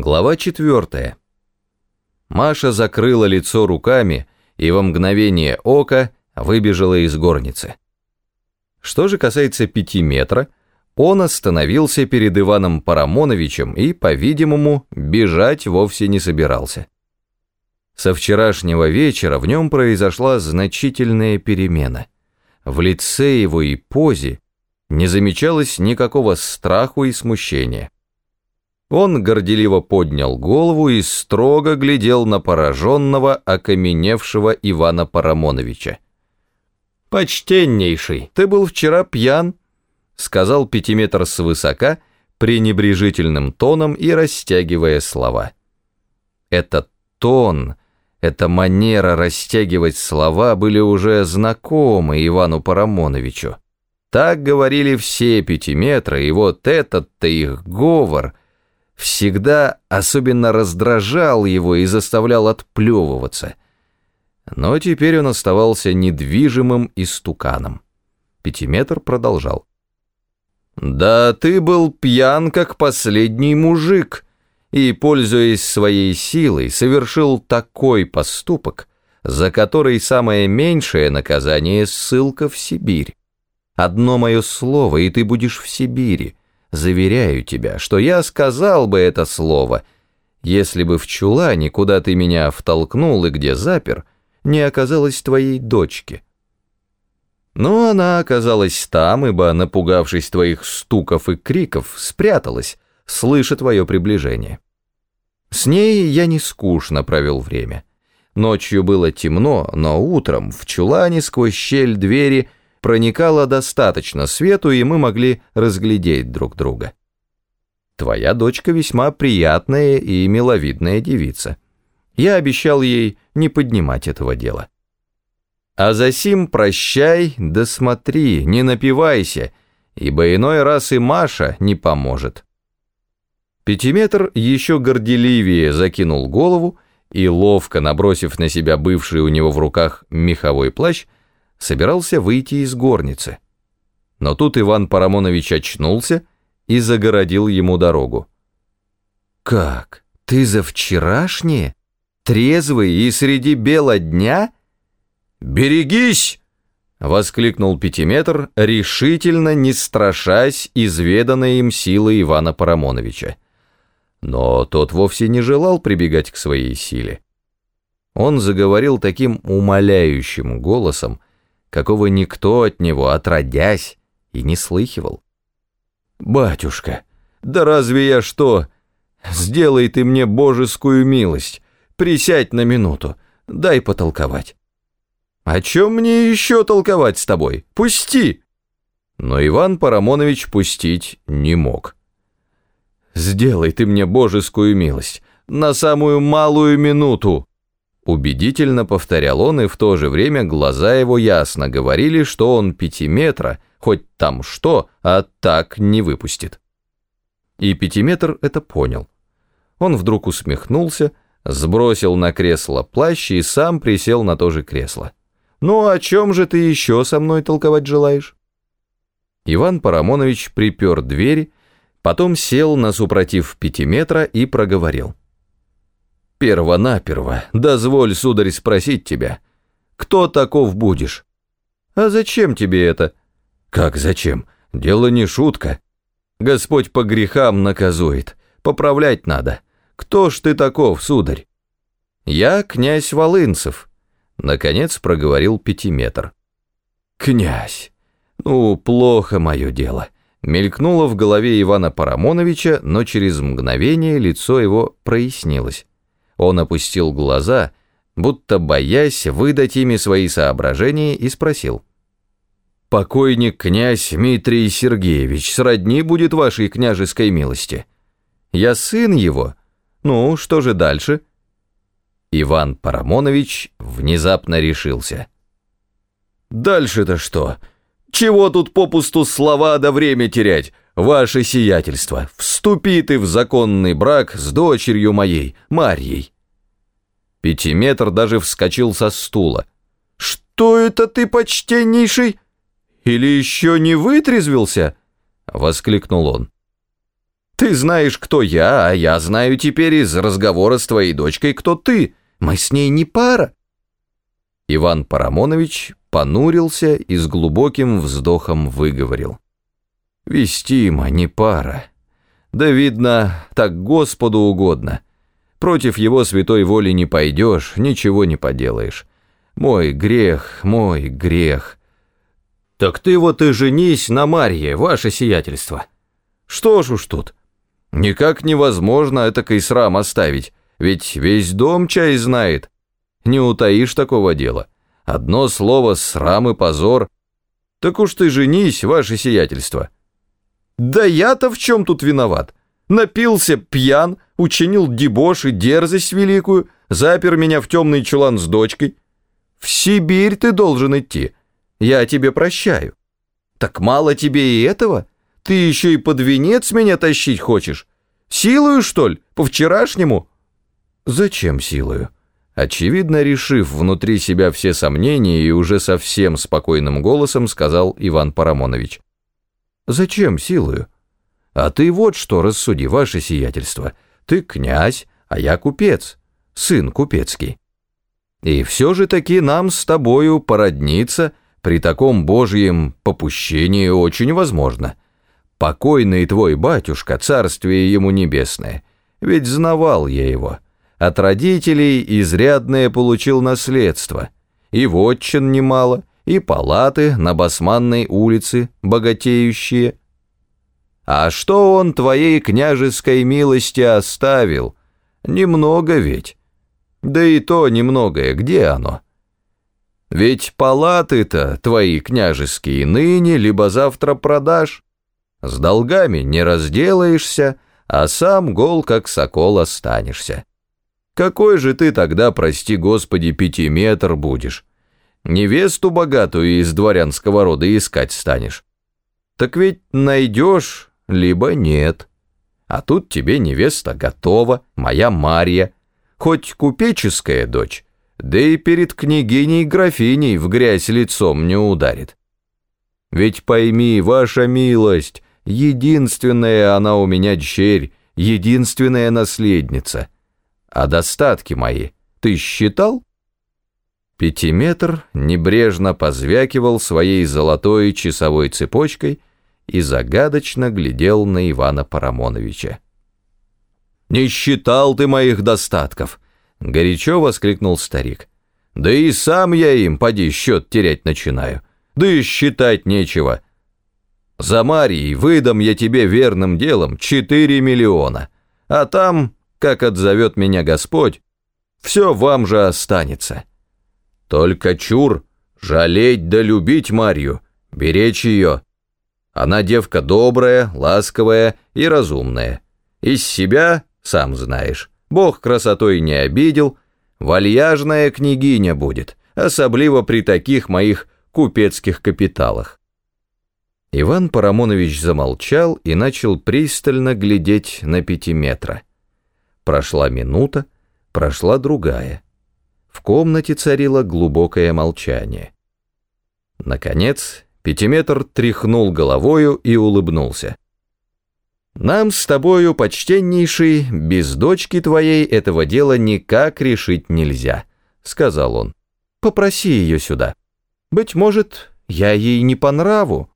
Глава четвертая. Маша закрыла лицо руками и во мгновение ока выбежала из горницы. Что же касается пяти метра, он остановился перед Иваном Парамоновичем и, по-видимому, бежать вовсе не собирался. Со вчерашнего вечера в нем произошла значительная перемена. В лице его и позе не замечалось никакого страху и смущения. Он горделиво поднял голову и строго глядел на пораженного, окаменевшего Ивана Парамоновича. «Почтеннейший, ты был вчера пьян», — сказал пятиметр свысока, пренебрежительным тоном и растягивая слова. Этот тон, эта манера растягивать слова были уже знакомы Ивану Парамоновичу. Так говорили все пятиметры, и вот этот-то их говор — всегда особенно раздражал его и заставлял отплевываться. Но теперь он оставался недвижимым истуканом. Пятиметр продолжал. «Да ты был пьян, как последний мужик, и, пользуясь своей силой, совершил такой поступок, за который самое меньшее наказание — ссылка в Сибирь. Одно мое слово, и ты будешь в Сибири, Заверяю тебя, что я сказал бы это слово, если бы в чулане, куда ты меня втолкнул и где запер, не оказалось твоей дочки. Но она оказалась там, ибо, напугавшись твоих стуков и криков, спряталась, слыша твое приближение. С ней я не скучно провел время. Ночью было темно, но утром в чулане сквозь щель двери – проникало достаточно свету, и мы могли разглядеть друг друга. Твоя дочка весьма приятная и миловидная девица. Я обещал ей не поднимать этого дела. А за сим прощай, да смотри, не напивайся, ибо иной раз и Маша не поможет. Пятиметр еще горделивее закинул голову и, ловко набросив на себя бывший у него в руках меховой плащ, собирался выйти из горницы. Но тут Иван Парамонович очнулся и загородил ему дорогу. «Как? Ты за вчерашнее? Трезвый и среди бела дня?» «Берегись!» — воскликнул Пятиметр, решительно не страшась изведанной им силы Ивана Парамоновича. Но тот вовсе не желал прибегать к своей силе. Он заговорил таким умоляющим голосом, какого никто от него, отродясь, и не слыхивал. «Батюшка, да разве я что? Сделай ты мне божескую милость, присядь на минуту, дай потолковать». «О чем мне еще толковать с тобой? Пусти!» Но Иван Парамонович пустить не мог. «Сделай ты мне божескую милость, на самую малую минуту!» Убедительно повторял он, и в то же время глаза его ясно говорили, что он пятиметра, хоть там что, а так не выпустит. И пятиметр это понял. Он вдруг усмехнулся, сбросил на кресло плащ и сам присел на то же кресло. «Ну, о чем же ты еще со мной толковать желаешь?» Иван Парамонович припер дверь, потом сел на супротив пятиметра и проговорил. Перво-наперво, дозволь, сударь, спросить тебя, кто таков будешь? А зачем тебе это? Как зачем? Дело не шутка. Господь по грехам наказует, поправлять надо. Кто ж ты таков, сударь? Я князь Волынцев, наконец проговорил пятиметр. Князь, ну, плохо мое дело. Мелькнуло в голове Ивана Парамоновича, но через мгновение лицо его прояснилось. Он опустил глаза, будто боясь выдать ими свои соображения, и спросил. «Покойник князь Дмитрий Сергеевич сродни будет вашей княжеской милости. Я сын его. Ну, что же дальше?» Иван Парамонович внезапно решился. «Дальше-то что? Чего тут попусту слова до время терять? Ваше сиятельство, вступи ты в законный брак с дочерью моей, Марьей. Пятиметр даже вскочил со стула. «Что это ты, почтеннейший? Или еще не вытрезвился?» — воскликнул он. Ты знаешь, кто я, а я знаю теперь из разговора с твоей дочкой, кто ты. Мы с ней не пара». Иван Парамонович понурился и с глубоким вздохом выговорил. «Вестима, не пара. Да, видно, так Господу угодно. Против его святой воли не пойдешь, ничего не поделаешь. Мой грех, мой грех. Так ты вот и женись на Марье, ваше сиятельство. Что ж уж тут. Никак невозможно этакой срам оставить, ведь весь дом чай знает. Не утаишь такого дела. Одно слово срам и позор. Так уж ты женись, ваше сиятельство. Да я-то в чем тут виноват? Напился пьян, учинил дебош и дерзость великую, запер меня в темный чулан с дочкой. В Сибирь ты должен идти. Я тебе прощаю. Так мало тебе и этого? Ты еще и под венец меня тащить хочешь? Силою, что ли, по-вчерашнему?» «Зачем силою?» Очевидно, решив внутри себя все сомнения и уже совсем спокойным голосом сказал Иван Парамонович. «Зачем силою? А ты вот что рассуди, ваше сиятельство. Ты князь, а я купец, сын купецкий. И все же таки нам с тобою породниться при таком божьем попущении очень возможно. Покойный твой батюшка, царствие ему небесное, ведь знавал я его. От родителей изрядное получил наследство, и вотчин немало, и палаты на Басманной улице богатеющие. А что он твоей княжеской милости оставил? Немного ведь. Да и то немногое, где оно? Ведь палаты-то твои княжеские ныне, либо завтра продашь. С долгами не разделаешься, а сам гол, как сокол, останешься. Какой же ты тогда, прости господи, пятиметр будешь? Невесту богатую из дворянского рода искать станешь. Так ведь найдешь, либо нет. А тут тебе невеста готова, моя Марья, хоть купеческая дочь, да и перед княгиней-графиней в грязь лицом не ударит. Ведь пойми, ваша милость, единственная она у меня дщерь, единственная наследница. А достатки мои ты считал? Пятиметр небрежно позвякивал своей золотой часовой цепочкой и загадочно глядел на Ивана Парамоновича. «Не считал ты моих достатков!» — горячо воскликнул старик. «Да и сам я им, поди, счет терять начинаю. Да и считать нечего. За Марией выдам я тебе верным делом четыре миллиона, а там, как отзовет меня Господь, все вам же останется. Только чур, жалеть да любить Марью, беречь ее. Она девка добрая, ласковая и разумная. Из себя сам знаешь. Бог красотой не обидел, вальяжная княгиня будет, особливо при таких моих купецких капиталах. Иван Парамонович замолчал и начал пристально глядеть на пятиметра. Прошла минута, прошла другая. В комнате царило глубокое молчание. Наконец, пятиметр тряхнул головою и улыбнулся. Нам с тобою, почтеннейший, без дочки твоей этого дела никак решить нельзя, сказал он. Попроси ее сюда. Быть может, я ей не по нраву.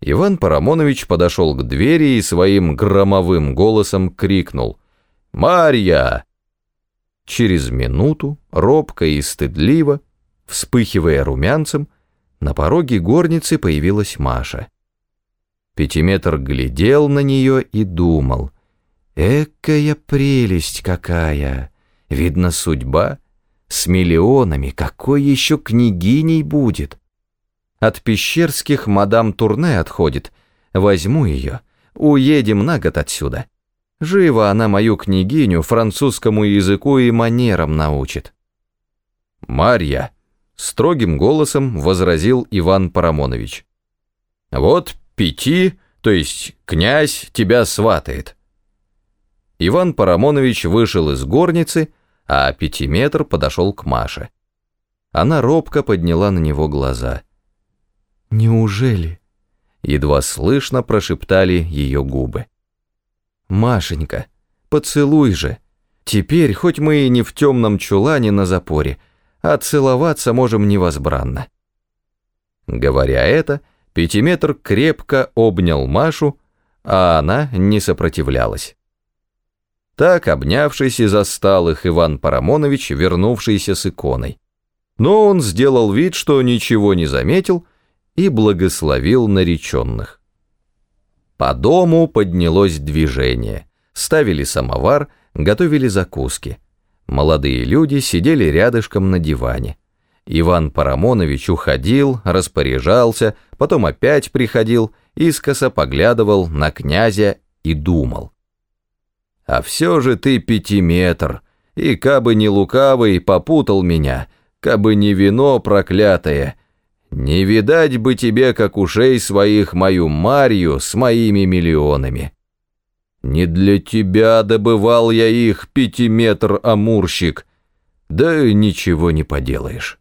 Иван Парамонович подошел к двери и своим громовым голосом крикнул «Марья!». Через минуту, робко и стыдливо, вспыхивая румянцем, на пороге горницы появилась Маша. Пятиметр глядел на нее и думал. «Экая прелесть какая! Видно, судьба. С миллионами какой еще княгиней будет? От пещерских мадам Турне отходит. Возьму ее. Уедем на год отсюда. Живо она мою княгиню французскому языку и манерам научит». «Марья!» — строгим голосом возразил Иван Парамонович. «Вот пяти, то есть князь тебя сватает. Иван Парамонович вышел из горницы, а пятиметр подошел к Маше. Она робко подняла на него глаза. «Неужели?» Едва слышно прошептали ее губы. Машенька, поцелуй же. Теперь, хоть мы и не в темном чулане на запоре, а целоваться можем невозбранно. Говоря это, пятиметр крепко обнял Машу, а она не сопротивлялась. Так, обнявшись и застал их Иван Парамонович, вернувшийся с иконой. Но он сделал вид, что ничего не заметил, и благословил нареченных. По дому поднялось движение. Ставили самовар, готовили закуски. Молодые люди сидели рядышком на диване. Иван Парамонович уходил, распоряжался, потом опять приходил, искоса поглядывал на князя и думал. «А все же ты пятиметр, и кабы не лукавый, попутал меня, кабы не вино проклятое, не видать бы тебе, как ушей своих, мою Марью с моими миллионами. Не для тебя добывал я их, пятиметр амурщик, да ничего не поделаешь».